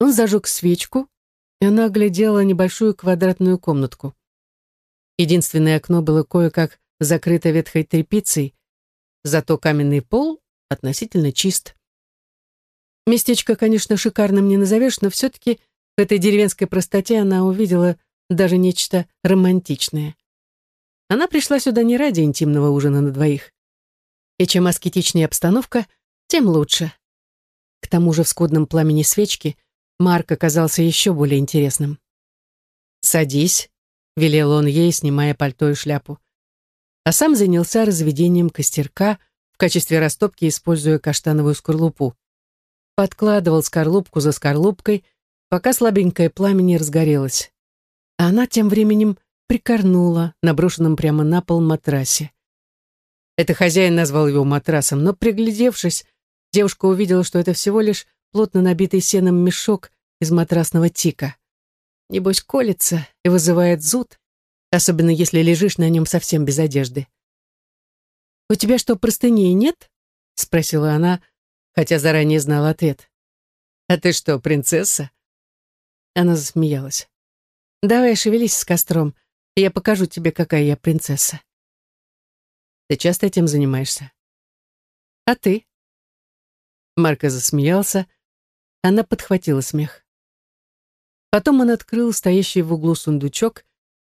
Он зажег свечку, и она оглядела небольшую квадратную комнатку. Единственное окно было кое-как закрыто ветхой тряпицей, зато каменный пол относительно чист. Местечко, конечно, шикарным не назовешь, но все-таки в этой деревенской простоте она увидела даже нечто романтичное. Она пришла сюда не ради интимного ужина на двоих. И чем аскетичнее обстановка, тем лучше. К тому же в скудном пламени свечки Марк оказался еще более интересным. «Садись», — велел он ей, снимая пальто и шляпу. А сам занялся разведением костерка, в качестве растопки используя каштановую скорлупу. Подкладывал скорлупку за скорлупкой, пока слабенькое пламя не разгорелось. А она тем временем прикорнула на брошенном прямо на пол матрасе. Это хозяин назвал его матрасом, но, приглядевшись, девушка увидела, что это всего лишь плотно набитый сеном мешок из матрасного тика. Небось, колется и вызывает зуд, особенно если лежишь на нем совсем без одежды. «У тебя что, простыней нет?» — спросила она, хотя заранее знала ответ. «А ты что, принцесса?» Она засмеялась. «Давай шевелись с костром, и я покажу тебе, какая я принцесса». «Ты часто этим занимаешься?» «А ты?» Марко засмеялся, она подхватила смех. Потом он открыл стоящий в углу сундучок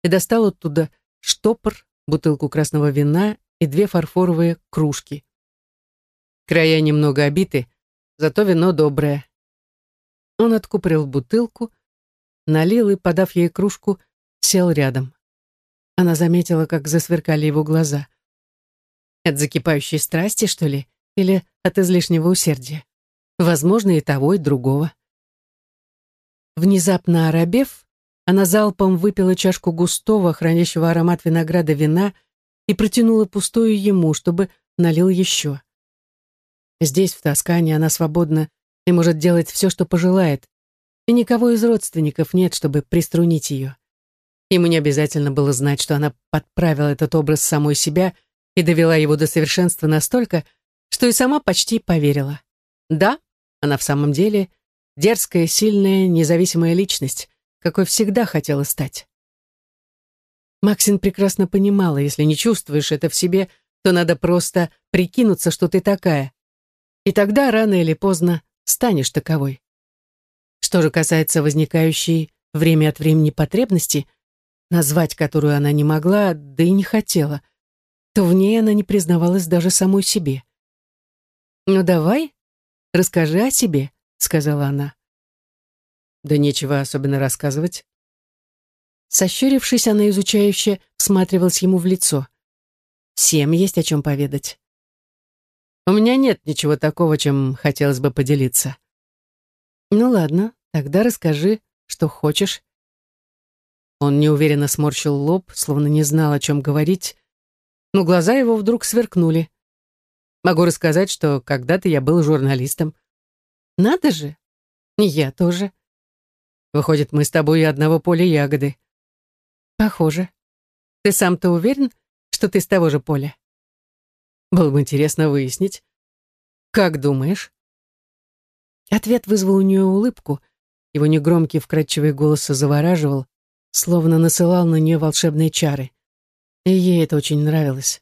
и достал оттуда штопор, бутылку красного вина и две фарфоровые кружки. Края немного обиты, зато вино доброе. Он откупорил бутылку, налил и, подав ей кружку, сел рядом. Она заметила, как засверкали его глаза. От закипающей страсти, что ли, или от излишнего усердия? Возможно, и того, и другого. Внезапно оробев, она залпом выпила чашку густого, хранящего аромат винограда вина и протянула пустую ему, чтобы налил еще. Здесь, в Тоскане, она свободна и может делать все, что пожелает, и никого из родственников нет, чтобы приструнить ее. Ему не обязательно было знать, что она подправила этот образ самой себя и довела его до совершенства настолько, что и сама почти поверила. Да, она в самом деле дерзкая, сильная, независимая личность, какой всегда хотела стать. Максин прекрасно понимала, если не чувствуешь это в себе, то надо просто прикинуться, что ты такая. И тогда рано или поздно станешь таковой. Что же касается возникающей время от времени потребности, назвать которую она не могла, да и не хотела, то в ней она не признавалась даже самой себе. «Ну давай, Расскажи о себе», — сказала она. Да нечего особенно рассказывать. Сощурившись, она изучающе всматривалась ему в лицо. Всем есть о чем поведать. У меня нет ничего такого, чем хотелось бы поделиться. Ну ладно, тогда расскажи, что хочешь. Он неуверенно сморщил лоб, словно не знал, о чем говорить, но глаза его вдруг сверкнули. Могу рассказать, что когда-то я был журналистом. Надо же. Я тоже. Выходит, мы с тобой одного поля ягоды. Похоже. Ты сам-то уверен, что ты с того же поля? Было бы интересно выяснить. Как думаешь? Ответ вызвал у нее улыбку. Его негромкий вкрадчивый голос завораживал, словно насылал на нее волшебные чары. И ей это очень нравилось.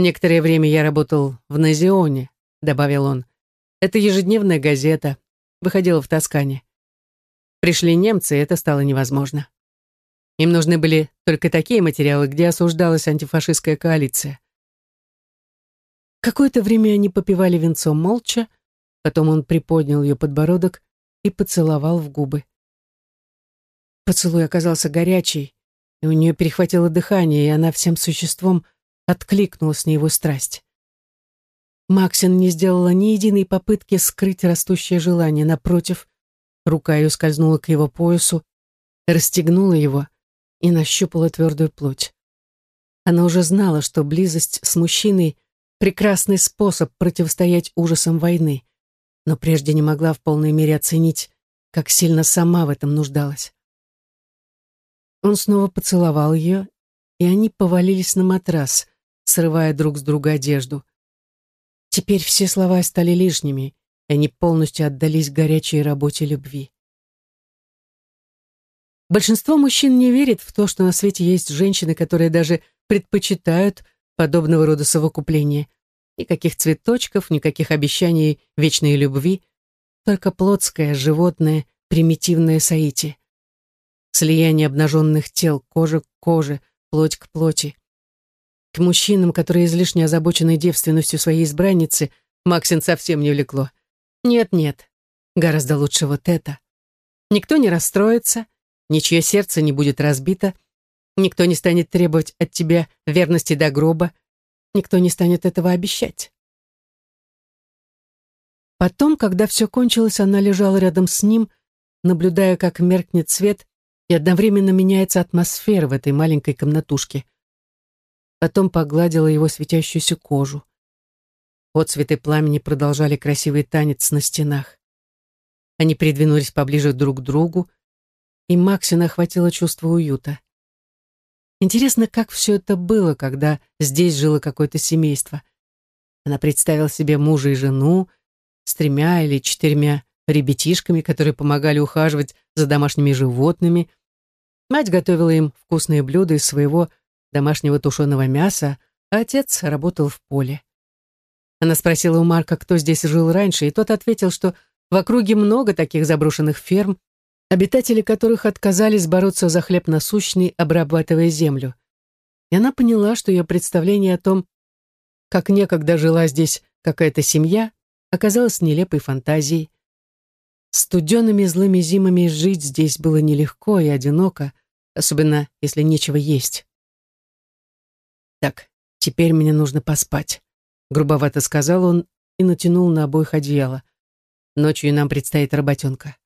«Некоторое время я работал в Назионе», — добавил он. «Это ежедневная газета. Выходила в Тоскане. Пришли немцы, и это стало невозможно. Им нужны были только такие материалы, где осуждалась антифашистская коалиция». Какое-то время они попивали венцо молча, потом он приподнял ее подбородок и поцеловал в губы. Поцелуй оказался горячий, и у нее перехватило дыхание, и она всем существом — откликнулась на его страсть. Максин не сделала ни единой попытки скрыть растущее желание. Напротив, рука ее скользнула к его поясу, расстегнула его и нащупала твердую плоть. Она уже знала, что близость с мужчиной — прекрасный способ противостоять ужасам войны, но прежде не могла в полной мере оценить, как сильно сама в этом нуждалась. Он снова поцеловал ее, и они повалились на матрас, срывая друг с друга одежду. Теперь все слова стали лишними, и они полностью отдались горячей работе любви. Большинство мужчин не верит в то, что на свете есть женщины, которые даже предпочитают подобного рода совокупления. Никаких цветочков, никаких обещаний вечной любви, только плотское, животное, примитивное соитие. Слияние обнаженных тел, кожа к коже, плоть к плоти. К мужчинам, которые излишне озабочены девственностью своей избранницы, Максин совсем не влекло. Нет-нет, гораздо лучше вот это. Никто не расстроится, ничье сердце не будет разбито, никто не станет требовать от тебя верности до гроба, никто не станет этого обещать. Потом, когда все кончилось, она лежала рядом с ним, наблюдая, как меркнет свет и одновременно меняется атмосфера в этой маленькой комнатушке. Потом погладила его светящуюся кожу. Отцветы пламени продолжали красивый танец на стенах. Они придвинулись поближе друг к другу, и Максина охватило чувство уюта. Интересно, как все это было, когда здесь жило какое-то семейство. Она представила себе мужа и жену с тремя или четырьмя ребятишками, которые помогали ухаживать за домашними животными. Мать готовила им вкусные блюда из своего домашнего тушеного мяса, а отец работал в поле. Она спросила у Марка, кто здесь жил раньше, и тот ответил, что в округе много таких заброшенных ферм, обитатели которых отказались бороться за хлеб насущный, обрабатывая землю. И она поняла, что ее представление о том, как некогда жила здесь какая-то семья, оказалось нелепой фантазией. Студенными злыми зимами жить здесь было нелегко и одиноко, особенно если нечего есть. «Так, теперь мне нужно поспать», — грубовато сказал он и натянул на обоих одеяло. «Ночью нам предстоит работенка».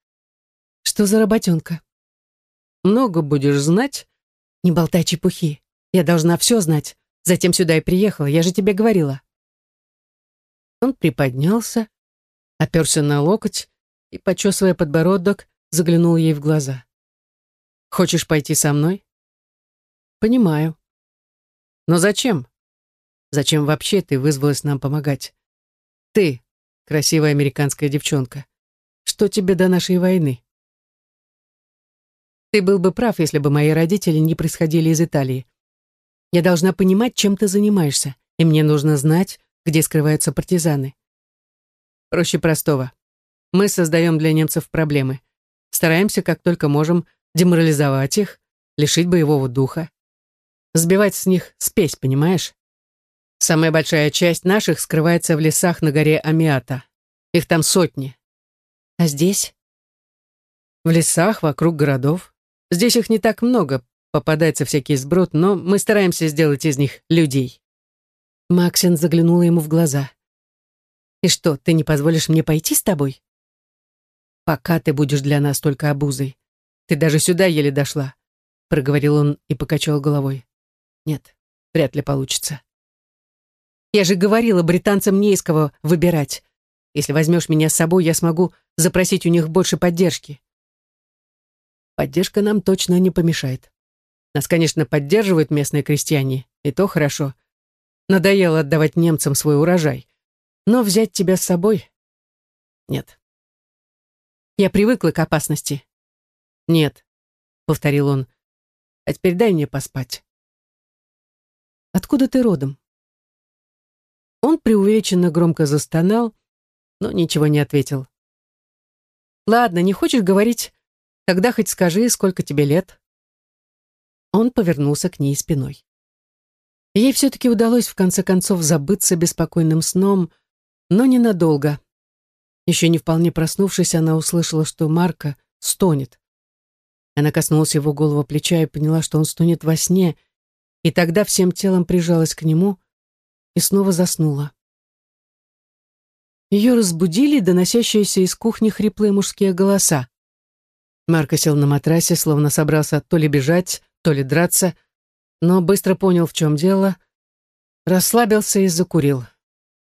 «Что за работенка?» «Много будешь знать?» «Не болтай чепухи. Я должна все знать. Затем сюда и приехала. Я же тебе говорила». Он приподнялся, оперся на локоть и, почесывая подбородок, заглянул ей в глаза. «Хочешь пойти со мной?» «Понимаю», но зачем? Зачем вообще ты вызвалась нам помогать? Ты, красивая американская девчонка, что тебе до нашей войны? Ты был бы прав, если бы мои родители не происходили из Италии. Я должна понимать, чем ты занимаешься, и мне нужно знать, где скрываются партизаны. Проще простого. Мы создаем для немцев проблемы. Стараемся, как только можем, деморализовать их, лишить боевого духа. Сбивать с них спесь, понимаешь? Самая большая часть наших скрывается в лесах на горе Амиата. Их там сотни. А здесь? В лесах, вокруг городов. Здесь их не так много, попадается всякий сброд, но мы стараемся сделать из них людей. Максин заглянула ему в глаза. «И что, ты не позволишь мне пойти с тобой?» «Пока ты будешь для нас только обузой. Ты даже сюда еле дошла», — проговорил он и покачал головой. Нет, вряд ли получится. Я же говорила британцам не из кого выбирать. Если возьмешь меня с собой, я смогу запросить у них больше поддержки. Поддержка нам точно не помешает. Нас, конечно, поддерживают местные крестьяне, и то хорошо. Надоело отдавать немцам свой урожай. Но взять тебя с собой? Нет. Я привыкла к опасности. Нет, повторил он. А теперь дай мне поспать. Откуда ты родом?» Он преувеличенно громко застонал, но ничего не ответил. «Ладно, не хочешь говорить? Тогда хоть скажи, сколько тебе лет?» Он повернулся к ней спиной. Ей все-таки удалось в конце концов забыться беспокойным сном, но ненадолго. Еще не вполне проснувшись, она услышала, что Марка стонет. Она коснулась его голову плеча и поняла, что он стонет во сне — и тогда всем телом прижалась к нему и снова заснула. Ее разбудили доносящиеся из кухни хриплые мужские голоса. Марко сел на матрасе, словно собрался то ли бежать, то ли драться, но быстро понял, в чем дело, расслабился и закурил.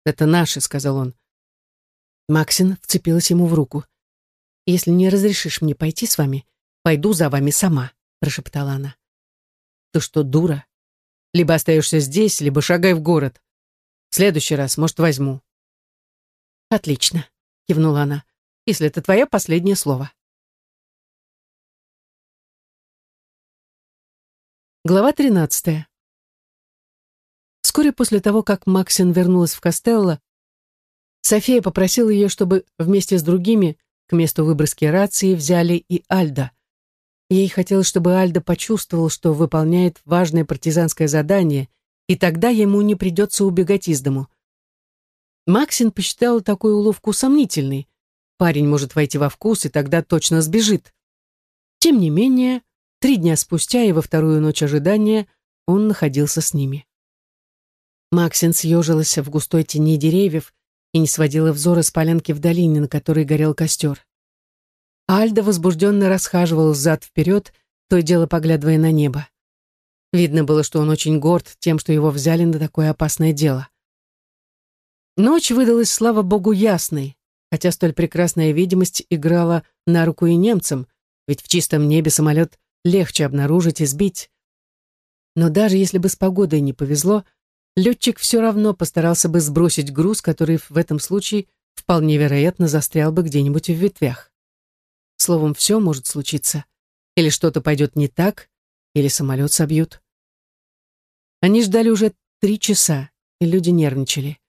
«Это наши», — сказал он. Максин вцепилась ему в руку. «Если не разрешишь мне пойти с вами, пойду за вами сама», — прошептала она. «Ты что, дура? Либо остаешься здесь, либо шагай в город. В следующий раз, может, возьму. Отлично. — кивнула она, — «если это твое последнее слово». Глава тринадцатая. Вскоре после того, как Максин вернулась в Костелло, София попросила ее, чтобы вместе с другими к месту выброски рации взяли и Альда. Ей хотелось, чтобы Альда почувствовал, что выполняет важное партизанское задание, и тогда ему не придется убегать из дому. Максин посчитала такую уловку сомнительной. Парень может войти во вкус и тогда точно сбежит. Тем не менее, три дня спустя и во вторую ночь ожидания он находился с ними. Максин съежилась в густой тени деревьев и не сводила взора с полянки в долине, на которой горел костер. Альда возбужденно расхаживал взад-вперед, то и дело поглядывая на небо. Видно было, что он очень горд тем, что его взяли на такое опасное дело. Ночь выдалась, слава богу, ясной, хотя столь прекрасная видимость играла на руку и немцам, ведь в чистом небе самолет легче обнаружить и сбить. Но даже если бы с погодой не повезло, летчик все равно постарался бы сбросить груз, который в этом случае вполне вероятно застрял бы где-нибудь в ветвях. Словом, все может случиться. Или что-то пойдет не так, или самолет собьют. Они ждали уже три часа, и люди нервничали.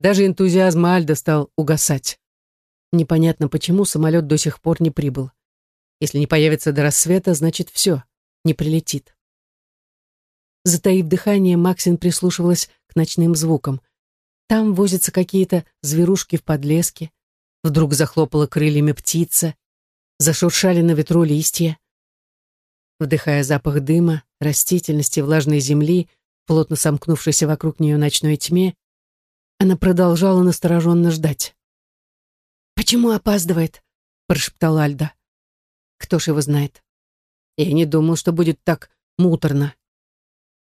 Даже энтузиазм Альда стал угасать. Непонятно, почему самолет до сих пор не прибыл. Если не появится до рассвета, значит все, не прилетит. Затаив дыхание, Максин прислушивалась к ночным звукам. Там возятся какие-то зверушки в подлеске. Вдруг захлопала крыльями птица. Зашуршали на ветру листья. Вдыхая запах дыма, растительности, влажной земли, плотно сомкнувшейся вокруг нее ночной тьме, она продолжала настороженно ждать. «Почему опаздывает?» — прошептал Альда. «Кто ж его знает?» «Я не думал, что будет так муторно».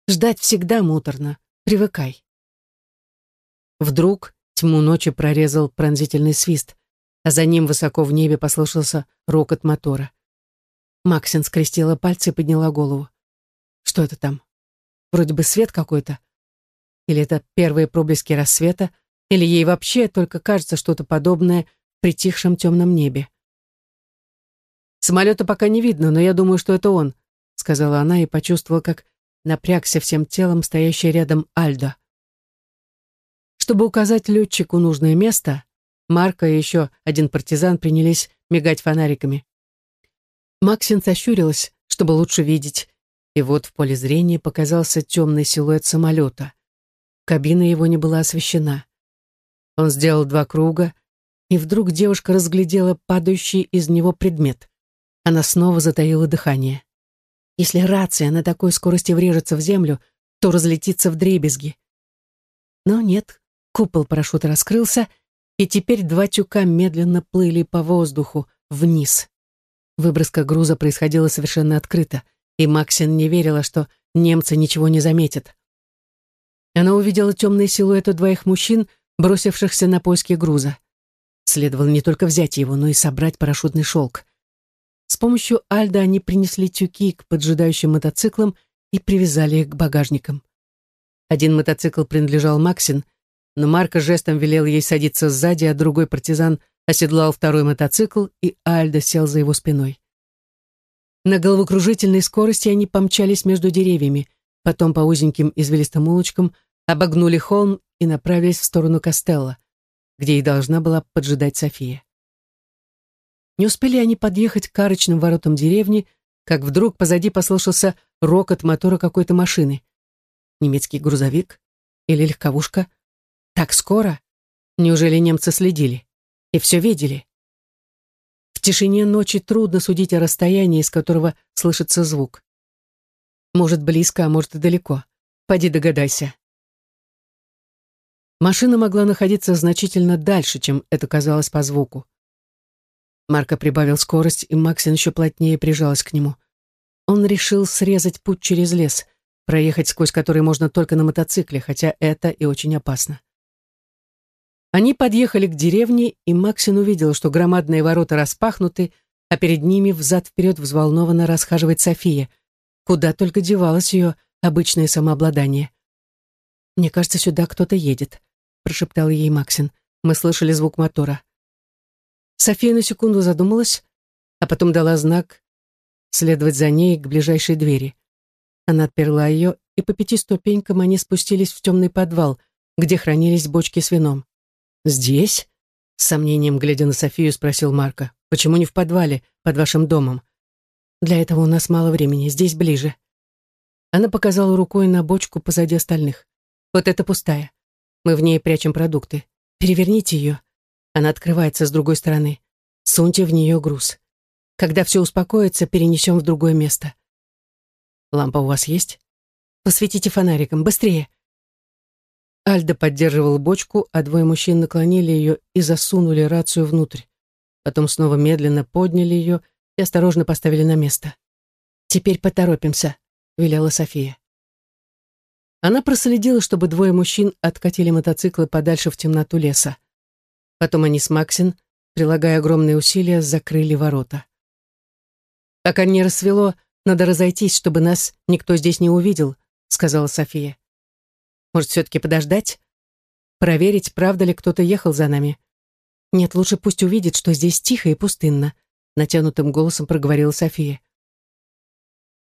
Ждать всегда муторно. Привыкай. Вдруг тьму ночи прорезал пронзительный свист, а за ним высоко в небе послышался рокот мотора. Максин скрестила пальцы и подняла голову. Что это там? Вроде бы свет какой-то. Или это первые проблески рассвета, или ей вообще только кажется что-то подобное в притихшем темном небе. «Самолета пока не видно, но я думаю, что это он», — сказала она и почувствовала, как напрягся всем телом стоящий рядом Альдо. Чтобы указать летчику нужное место, Марко и еще один партизан принялись мигать фонариками. Максин сощурилась, чтобы лучше видеть, и вот в поле зрения показался темный силуэт самолета. Кабина его не была освещена. Он сделал два круга, и вдруг девушка разглядела падающий из него предмет. Она снова затаила дыхание. Если рация на такой скорости врежется в землю, то разлетится в дребезги. Но нет, купол парашюта раскрылся, и теперь два тюка медленно плыли по воздуху вниз. Выброска груза происходила совершенно открыто, и Максин не верила, что немцы ничего не заметят. Она увидела темные силуэты двоих мужчин, бросившихся на поиски груза. Следовало не только взять его, но и собрать парашютный шелк. С помощью Альда они принесли тюки к поджидающим мотоциклам и привязали их к багажникам. Один мотоцикл принадлежал Максин, но Марко жестом велел ей садиться сзади, а другой партизан оседлал второй мотоцикл, и Альда сел за его спиной. На головокружительной скорости они помчались между деревьями, потом по узеньким извилистым улочкам обогнули холм и направились в сторону Костелла, где и должна была поджидать София. Не успели они подъехать к арочным воротам деревни, как вдруг позади послышался рокот мотора какой-то машины. Немецкий грузовик или легковушка? Так скоро? Неужели немцы следили? И все видели? В тишине ночи трудно судить о расстоянии, с которого слышится звук. Может, близко, а может и далеко. Пойди догадайся. Машина могла находиться значительно дальше, чем это казалось по звуку. Марко прибавил скорость, и Максин еще плотнее прижалась к нему. Он решил срезать путь через лес, проехать сквозь который можно только на мотоцикле, хотя это и очень опасно. Они подъехали к деревне, и Максин увидел, что громадные ворота распахнуты, а перед ними взад-вперед взволнованно расхаживает София. Куда только девалось ее обычное самообладание. «Мне кажется, сюда кто-то едет», — прошептал ей Максин. «Мы слышали звук мотора». София на секунду задумалась, а потом дала знак следовать за ней к ближайшей двери. Она отперла ее, и по пяти ступенькам они спустились в темный подвал, где хранились бочки с вином. «Здесь?» — с сомнением глядя на Софию, спросил Марка. «Почему не в подвале, под вашим домом?» «Для этого у нас мало времени, здесь ближе». Она показала рукой на бочку позади остальных. «Вот это пустая. Мы в ней прячем продукты. Переверните ее. Она открывается с другой стороны. Суньте в нее груз. Когда все успокоится, перенесем в другое место. Лампа у вас есть? Посветите фонариком, быстрее. Альда поддерживал бочку, а двое мужчин наклонили ее и засунули рацию внутрь. Потом снова медленно подняли ее и осторожно поставили на место. «Теперь поторопимся», — велела София. Она проследила, чтобы двое мужчин откатили мотоциклы подальше в темноту леса. Потом они с Максин, прилагая огромные усилия, закрыли ворота. «Пока не рассвело, надо разойтись, чтобы нас никто здесь не увидел», — сказала София. «Может, все-таки подождать? Проверить, правда ли кто-то ехал за нами?» «Нет, лучше пусть увидит, что здесь тихо и пустынно», — натянутым голосом проговорила София.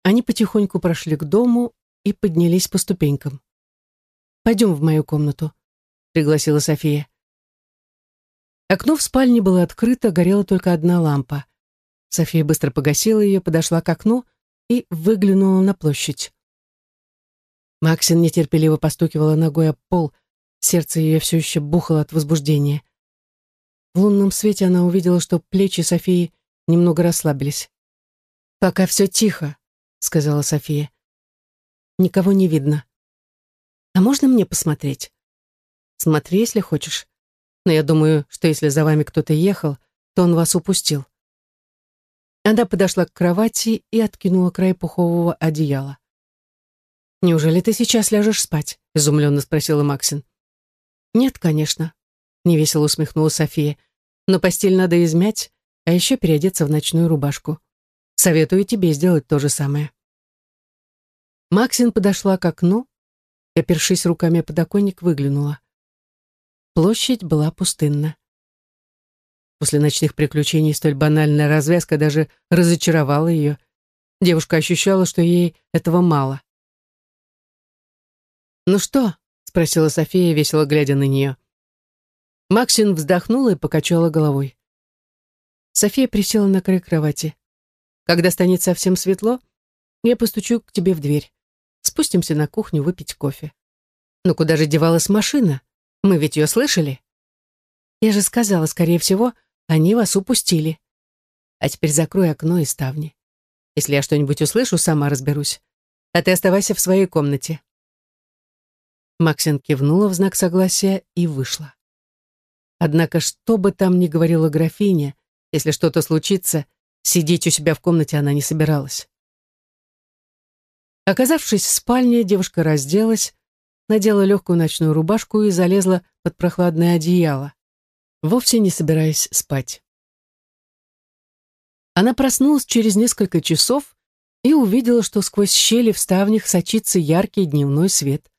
Они потихоньку прошли к дому и поднялись по ступенькам. «Пойдем в мою комнату», — пригласила София. Окно в спальне было открыто, горела только одна лампа. София быстро погасила ее, подошла к окну и выглянула на площадь. Максин нетерпеливо постукивала ногой об пол, сердце ее все еще бухало от возбуждения. В лунном свете она увидела, что плечи Софии немного расслабились. «Пока все тихо», — сказала София. «Никого не видно. А можно мне посмотреть?» «Смотри, если хочешь но я думаю, что если за вами кто-то ехал, то он вас упустил». Она подошла к кровати и откинула край пухового одеяла. «Неужели ты сейчас ляжешь спать?» — изумленно спросила Максин. «Нет, конечно», — невесело усмехнула София. «Но постель надо измять, а еще переодеться в ночную рубашку. Советую тебе сделать то же самое». Максин подошла к окну и, опершись руками о подоконник, выглянула. Площадь была пустынна. После ночных приключений столь банальная развязка даже разочаровала ее. Девушка ощущала, что ей этого мало. «Ну что?» — спросила София, весело глядя на нее. Максин вздохнула и покачала головой. София присела на край кровати. «Когда станет совсем светло, я постучу к тебе в дверь. Спустимся на кухню выпить кофе». «Но куда же девалась машина?» Мы ведь ее слышали? Я же сказала, скорее всего, они вас упустили. А теперь закрой окно и ставни. Если я что-нибудь услышу, сама разберусь. А ты оставайся в своей комнате. Максин кивнула в знак согласия и вышла. Однако, что бы там ни говорила графиня, если что-то случится, сидеть у себя в комнате она не собиралась. Оказавшись в спальне, девушка разделась, надела легкую ночную рубашку и залезла под прохладное одеяло, вовсе не собираясь спать. Она проснулась через несколько часов и увидела, что сквозь щели в ставнях сочится яркий дневной свет.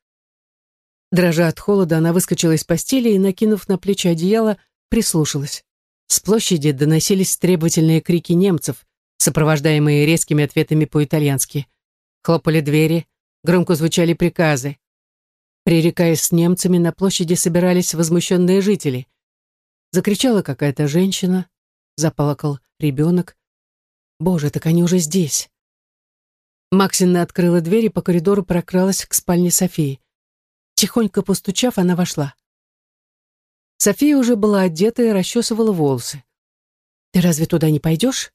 Дрожа от холода, она выскочила из постели и, накинув на плечи одеяло, прислушалась. С площади доносились требовательные крики немцев, сопровождаемые резкими ответами по-итальянски. Хлопали двери, громко звучали приказы. Пререкаясь с немцами, на площади собирались возмущенные жители. Закричала какая-то женщина, заплакал ребенок. Боже, так они уже здесь. Максина открыла дверь и по коридору прокралась к спальне Софии. Тихонько постучав, она вошла. София уже была одета и расчесывала волосы. «Ты разве туда не пойдешь?»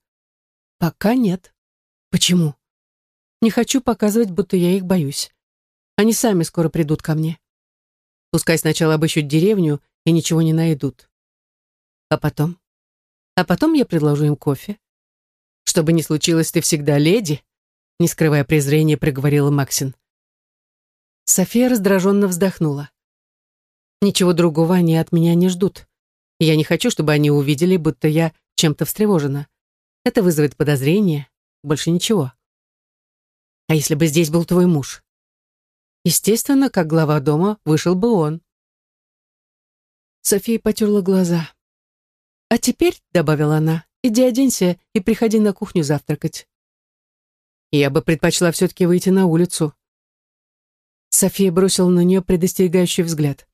«Пока нет». «Почему?» «Не хочу показывать, будто я их боюсь. Они сами скоро придут ко мне. Пускай сначала обыщут деревню и ничего не найдут. А потом? А потом я предложу им кофе. Что бы ни случилось, ты всегда леди, не скрывая презрения, проговорила Максин. София раздраженно вздохнула. Ничего другого они от меня не ждут. Я не хочу, чтобы они увидели, будто я чем-то встревожена. Это вызовет подозрение, больше ничего. А если бы здесь был твой муж? Естественно, как глава дома вышел бы он. София потерла глаза. «А теперь», — добавила она, — «иди оденься и приходи на кухню завтракать». Я бы предпочла все-таки выйти на улицу. София бросила на нее предостерегающий взгляд.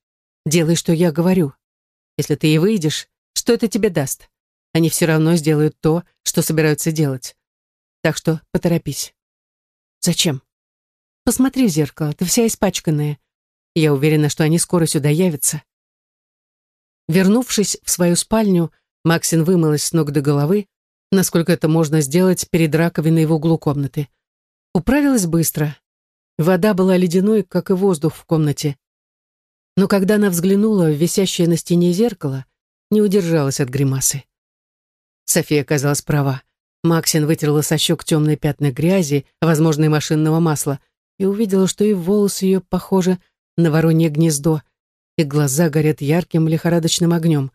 «Делай, что я говорю. Если ты и выйдешь, что это тебе даст? Они все равно сделают то, что собираются делать. Так что поторопись». «Зачем?» «Посмотри в зеркало, ты вся испачканная. Я уверена, что они скоро сюда явятся». Вернувшись в свою спальню, Максин вымылась с ног до головы, насколько это можно сделать перед раковиной в углу комнаты. Управилась быстро. Вода была ледяной, как и воздух в комнате. Но когда она взглянула в висящее на стене зеркало, не удержалась от гримасы. София оказалась права. Максин вытерла со щек темные пятна грязи, возможно, и машинного масла, и увидела, что и волосы ее похожи на воронье гнездо, и глаза горят ярким лихорадочным огнем.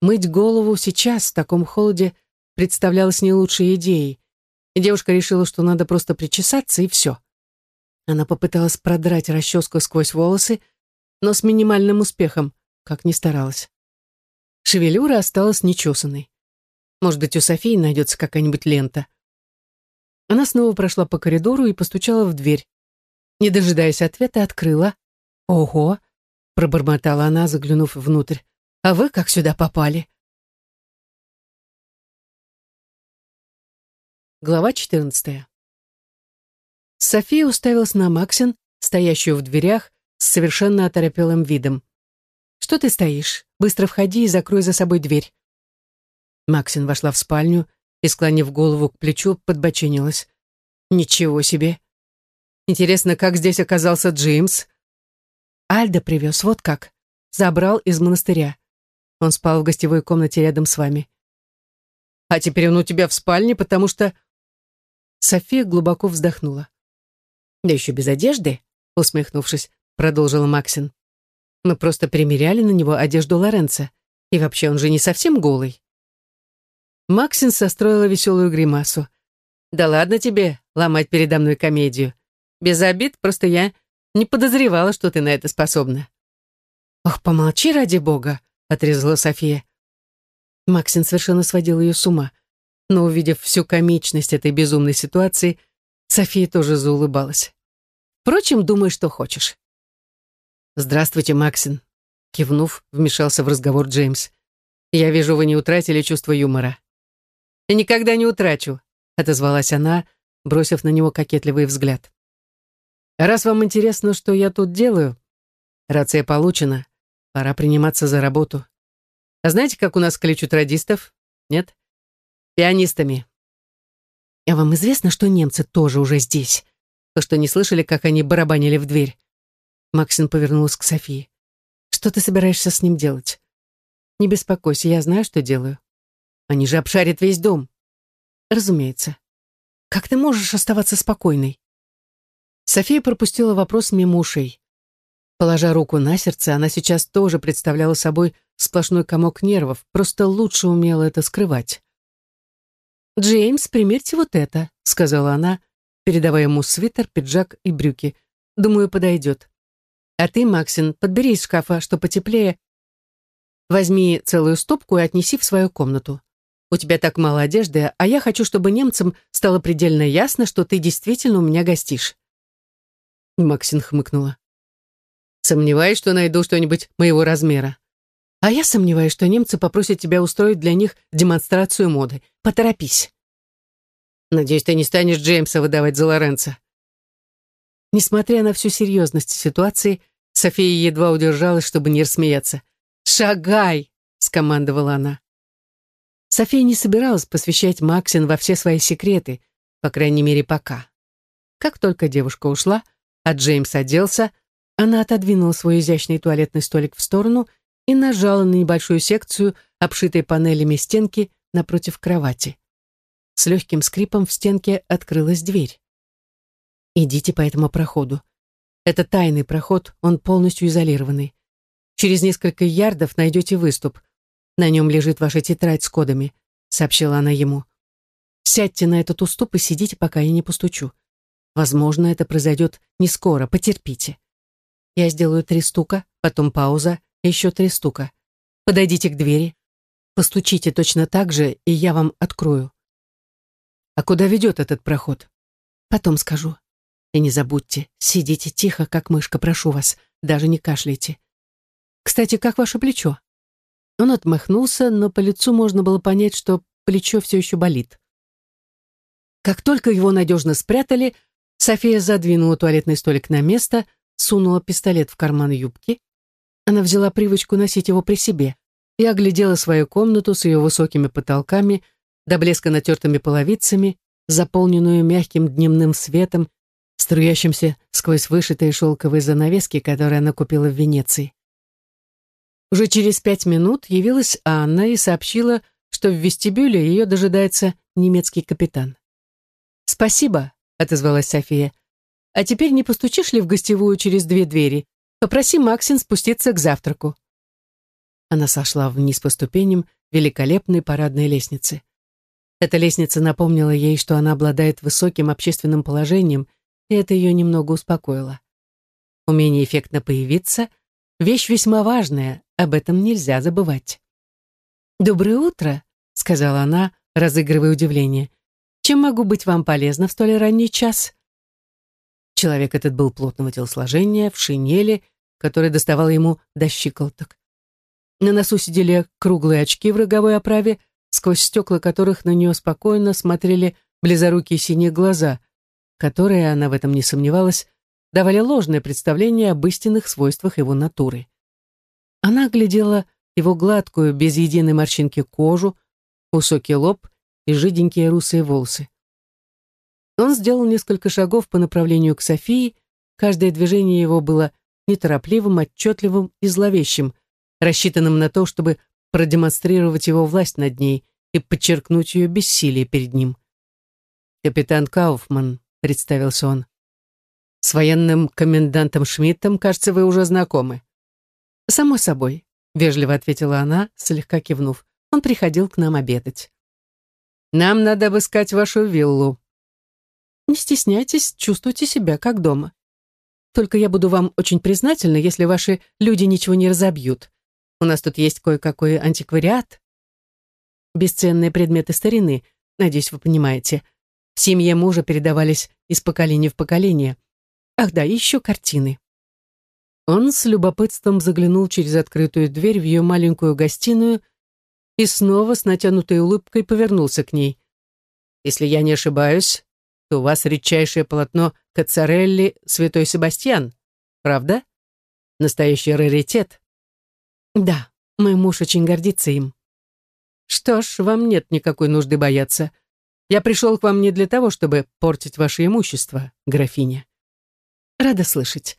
Мыть голову сейчас, в таком холоде, представлялось не лучшей идеей, и девушка решила, что надо просто причесаться, и все. Она попыталась продрать расческу сквозь волосы, но с минимальным успехом, как ни старалась. Шевелюра осталась нечесанной. Может быть, у Софии найдется какая-нибудь лента. Она снова прошла по коридору и постучала в дверь. Не дожидаясь ответа, открыла. «Ого!» — пробормотала она, заглянув внутрь. «А вы как сюда попали?» Глава 14. София уставилась на Максин, стоящую в дверях, с совершенно оторопелым видом. «Что ты стоишь? Быстро входи и закрой за собой дверь». Максин вошла в спальню и, склонив голову к плечу, подбоченилась. «Ничего себе! Интересно, как здесь оказался Джеймс?» «Альда привез, вот как. Забрал из монастыря. Он спал в гостевой комнате рядом с вами». «А теперь он у тебя в спальне, потому что...» София глубоко вздохнула. «Да еще без одежды?» — усмехнувшись, продолжила Максин. «Мы просто примеряли на него одежду Лоренца. И вообще он же не совсем голый». Максин состроила веселую гримасу. «Да ладно тебе ломать передо мной комедию. Без обид, просто я не подозревала, что ты на это способна». «Ох, помолчи ради бога», — отрезала София. Максин совершенно сводил ее с ума но, увидев всю комичность этой безумной ситуации, София тоже заулыбалась. «Впрочем, думай, что хочешь». «Здравствуйте, Максин», — кивнув, вмешался в разговор Джеймс. «Я вижу, вы не утратили чувство юмора». «Я никогда не утрачу», — отозвалась она, бросив на него кокетливый взгляд. «Раз вам интересно, что я тут делаю, рация получена, пора приниматься за работу. А знаете, как у нас кличут радистов? Нет? Пианистами. А вам известно, что немцы тоже уже здесь? Вы что, не слышали, как они барабанили в дверь? Максин повернулась к Софии. Что ты собираешься с ним делать? Не беспокойся, я знаю, что делаю. Они же обшарят весь дом. Разумеется. Как ты можешь оставаться спокойной? София пропустила вопрос мимо ушей. Положа руку на сердце, она сейчас тоже представляла собой сплошной комок нервов, просто лучше умела это скрывать. «Джеймс, примерьте вот это», — сказала она, передавая ему свитер, пиджак и брюки. «Думаю, подойдет. А ты, Максин, подбери из шкафа, что потеплее. Возьми целую стопку и отнеси в свою комнату. У тебя так мало одежды, а я хочу, чтобы немцам стало предельно ясно, что ты действительно у меня гостишь». Максин хмыкнула. «Сомневаюсь, что найду что-нибудь моего размера. А я сомневаюсь, что немцы попросят тебя устроить для них демонстрацию моды. Поторопись. Надеюсь, ты не станешь Джеймса выдавать за Лоренца. Несмотря на всю серьезность ситуации, София едва удержалась, чтобы не рассмеяться. «Шагай!» — скомандовала она. София не собиралась посвящать Максин во все свои секреты, по крайней мере, пока. Как только девушка ушла, а Джеймс оделся, она отодвинула свой изящный туалетный столик в сторону и нажала на небольшую секцию, обшитой панелями стенки напротив кровати. С легким скрипом в стенке открылась дверь. «Идите по этому проходу. Это тайный проход, он полностью изолированный. Через несколько ярдов найдете выступ. На нем лежит ваша тетрадь с кодами», — сообщила она ему. «Сядьте на этот уступ и сидите, пока я не постучу. Возможно, это произойдет не скоро, потерпите. Я сделаю три стука, потом пауза, еще три стука. Подойдите к двери. Постучите точно так же, и я вам открою. А куда ведет этот проход? Потом скажу. И не забудьте, сидите тихо, как мышка, прошу вас, даже не кашляйте. Кстати, как ваше плечо? Он отмахнулся, но по лицу можно было понять, что плечо все еще болит. Как только его надежно спрятали, София задвинула туалетный столик на место, сунула пистолет в карман юбки. Она взяла привычку носить его при себе и оглядела свою комнату с ее высокими потолками, до блеска натертыми половицами, заполненную мягким дневным светом, струящимся сквозь вышитые шелковые занавески, которые она купила в Венеции. Уже через пять минут явилась Анна и сообщила, что в вестибюле ее дожидается немецкий капитан. «Спасибо», — отозвалась София. «А теперь не постучишь ли в гостевую через две двери? Попроси Максин спуститься к завтраку». Она сошла вниз по ступеням великолепной парадной лестницы. Эта лестница напомнила ей, что она обладает высоким общественным положением, и это ее немного успокоило. Умение эффектно появиться — вещь весьма важная, об этом нельзя забывать. «Доброе утро», — сказала она, разыгрывая удивление. «Чем могу быть вам полезна в столь ранний час?» Человек этот был плотного телосложения, в шинели, которая доставала ему до щиколоток. На носу сидели круглые очки в роговой оправе, сквозь стекла которых на нее спокойно смотрели близорукие синие глаза, которые, она в этом не сомневалась, давали ложное представление об истинных свойствах его натуры. Она глядела его гладкую, без единой морщинки кожу, высокий лоб и жиденькие русые волосы. Он сделал несколько шагов по направлению к Софии, каждое движение его было неторопливым, отчетливым и зловещим, рассчитанным на то, чтобы продемонстрировать его власть над ней и подчеркнуть ее бессилие перед ним. «Капитан Кауфман», — представился он. «С военным комендантом Шмидтом, кажется, вы уже знакомы». «Само собой», — вежливо ответила она, слегка кивнув. «Он приходил к нам обедать». «Нам надо обыскать вашу виллу». «Не стесняйтесь, чувствуйте себя как дома. Только я буду вам очень признательна, если ваши люди ничего не разобьют. У нас тут есть кое-какой антиквариат. Бесценные предметы старины, надеюсь, вы понимаете. В семье мужа передавались из поколения в поколение. Ах да, еще картины. Он с любопытством заглянул через открытую дверь в ее маленькую гостиную и снова с натянутой улыбкой повернулся к ней. «Если я не ошибаюсь, то у вас редчайшее полотно Кацарелли «Святой Себастьян», правда? Настоящий раритет. Да, мой муж очень гордится им. Что ж, вам нет никакой нужды бояться. Я пришел к вам не для того, чтобы портить ваше имущество, графиня. Рада слышать.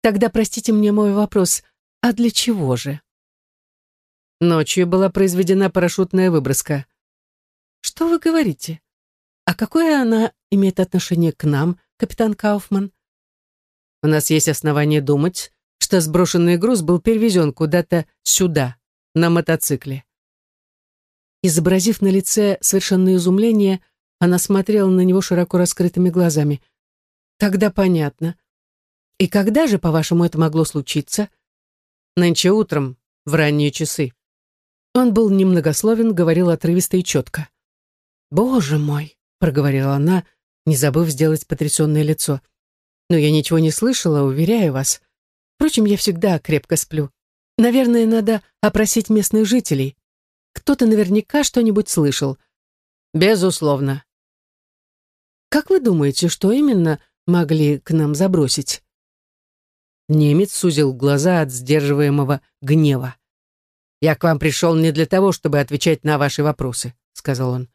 Тогда простите мне мой вопрос, а для чего же? Ночью была произведена парашютная выброска. Что вы говорите? А какое она имеет отношение к нам, капитан Кауфман? У нас есть основания думать, что сброшенный груз был перевезен куда-то сюда, на мотоцикле. Изобразив на лице совершенное изумление, она смотрела на него широко раскрытыми глазами. «Тогда понятно. И когда же, по-вашему, это могло случиться?» «Нынче утром, в ранние часы». Он был немногословен, говорил отрывисто и четко. «Боже мой!» — проговорила она, не забыв сделать потрясенное лицо. «Но я ничего не слышала, уверяю вас. Впрочем, я всегда крепко сплю. Наверное, надо опросить местных жителей. Кто-то наверняка что-нибудь слышал. Безусловно. Как вы думаете, что именно могли к нам забросить? Немец сузил глаза от сдерживаемого гнева. «Я к вам пришел не для того, чтобы отвечать на ваши вопросы», — сказал он.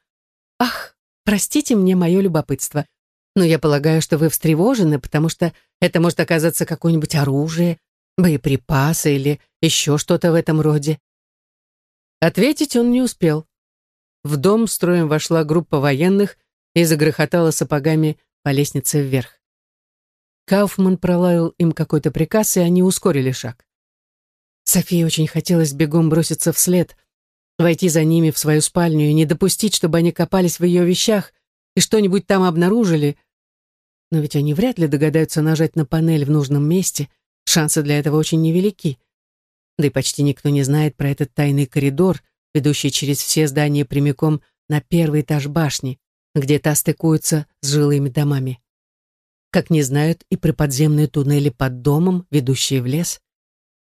«Ах, простите мне мое любопытство. Но я полагаю, что вы встревожены, потому что это может оказаться какое-нибудь оружие, боеприпасы или еще что-то в этом роде. Ответить он не успел. В дом строем вошла группа военных и загрохотала сапогами по лестнице вверх. Кауфман пролаял им какой-то приказ, и они ускорили шаг. Софии очень хотелось бегом броситься вслед, войти за ними в свою спальню и не допустить, чтобы они копались в ее вещах, и что-нибудь там обнаружили. Но ведь они вряд ли догадаются нажать на панель в нужном месте, шансы для этого очень невелики. Да и почти никто не знает про этот тайный коридор, ведущий через все здания прямиком на первый этаж башни, где та стыкуется с жилыми домами. Как не знают и про подземные туннели под домом, ведущие в лес.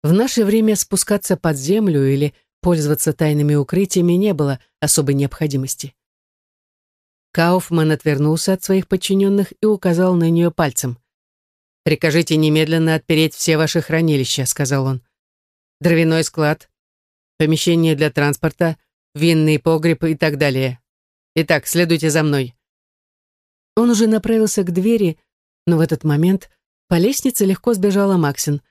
В наше время спускаться под землю или пользоваться тайными укрытиями не было особой необходимости. Кауфман отвернулся от своих подчиненных и указал на нее пальцем. «Прикажите немедленно отпереть все ваши хранилища», — сказал он. «Дровяной склад, помещение для транспорта, винный погреб и так далее. Итак, следуйте за мной». Он уже направился к двери, но в этот момент по лестнице легко сбежала Максин.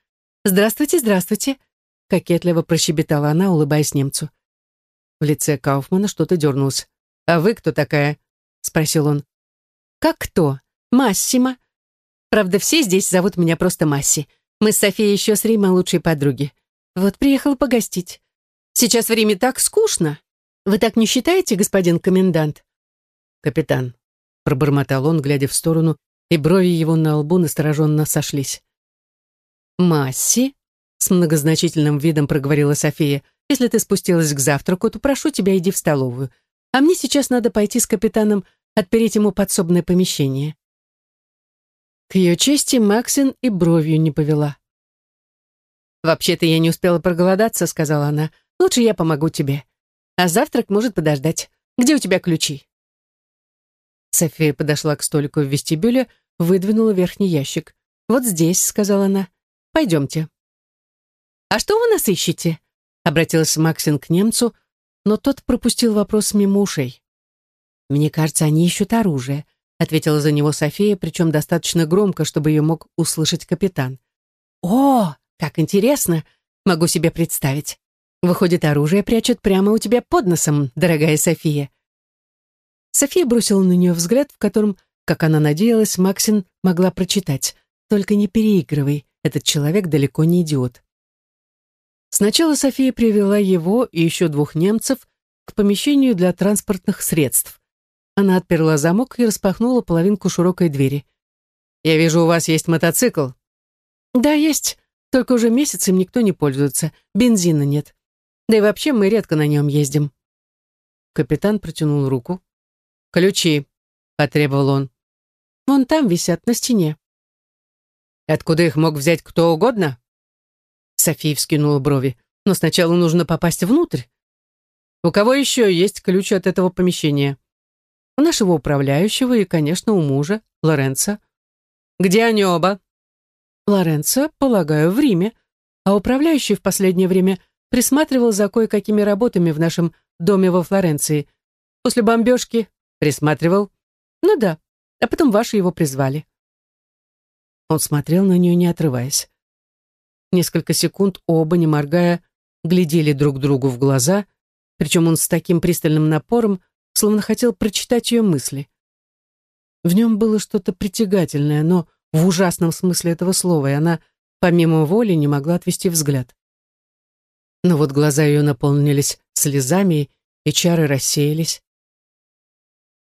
«Здравствуйте, здравствуйте», — кокетливо прощебетала она, улыбаясь немцу. В лице Кауфмана что-то дернулось. «А вы кто такая?» — спросил он. «Как кто? Массима. Правда, все здесь зовут меня просто Масси. Мы с Софией еще с Римой лучшие подруги. Вот приехала погостить. Сейчас в Риме так скучно. Вы так не считаете, господин комендант?» «Капитан», — пробормотал он, глядя в сторону, и брови его на лбу настороженно сошлись. «Масси?» — с многозначительным видом проговорила София. «Если ты спустилась к завтраку, то прошу тебя, иди в столовую. А мне сейчас надо пойти с капитаном отпереть ему подсобное помещение». К ее чести Максин и бровью не повела. «Вообще-то я не успела проголодаться», — сказала она. «Лучше я помогу тебе. А завтрак может подождать. Где у тебя ключи?» София подошла к столику в вестибюле, выдвинула верхний ящик. «Вот здесь», — сказала она. «Пойдемте». «А что вы нас ищете?» — обратилась Максин к немцу, но тот пропустил вопрос мимо ушей. «Мне кажется, они ищут оружие», — ответила за него София, причем достаточно громко, чтобы ее мог услышать капитан. «О, как интересно! Могу себе представить. Выходит, оружие прячут прямо у тебя под носом, дорогая София». София бросила на нее взгляд, в котором, как она надеялась, Максин могла прочитать. «Только не переигрывай, этот человек далеко не идиот». Сначала София привела его и еще двух немцев к помещению для транспортных средств. Она отперла замок и распахнула половинку широкой двери. «Я вижу, у вас есть мотоцикл». «Да, есть, только уже месяц им никто не пользуется, бензина нет. Да и вообще мы редко на нем ездим». Капитан протянул руку. «Ключи», — потребовал он. «Вон там висят, на стене». «Откуда их мог взять кто угодно?» София вскинула брови. «Но сначала нужно попасть внутрь. У кого еще есть ключ от этого помещения?» «У нашего управляющего и, конечно, у мужа, Лоренца». «Где они оба?» «Лоренцо, полагаю, в Риме, а управляющий в последнее время присматривал за кое-какими работами в нашем доме во Флоренции. После бомбежки Присматривал? Ну да. А потом ваши его призвали. Он смотрел на нее, не отрываясь. Несколько секунд оба, не моргая, глядели друг другу в глаза, причем он с таким пристальным напором, словно хотел прочитать ее мысли. В нем было что-то притягательное, но в ужасном смысле этого слова, и она, помимо воли, не могла отвести взгляд. Но вот глаза ее наполнились слезами, и чары рассеялись.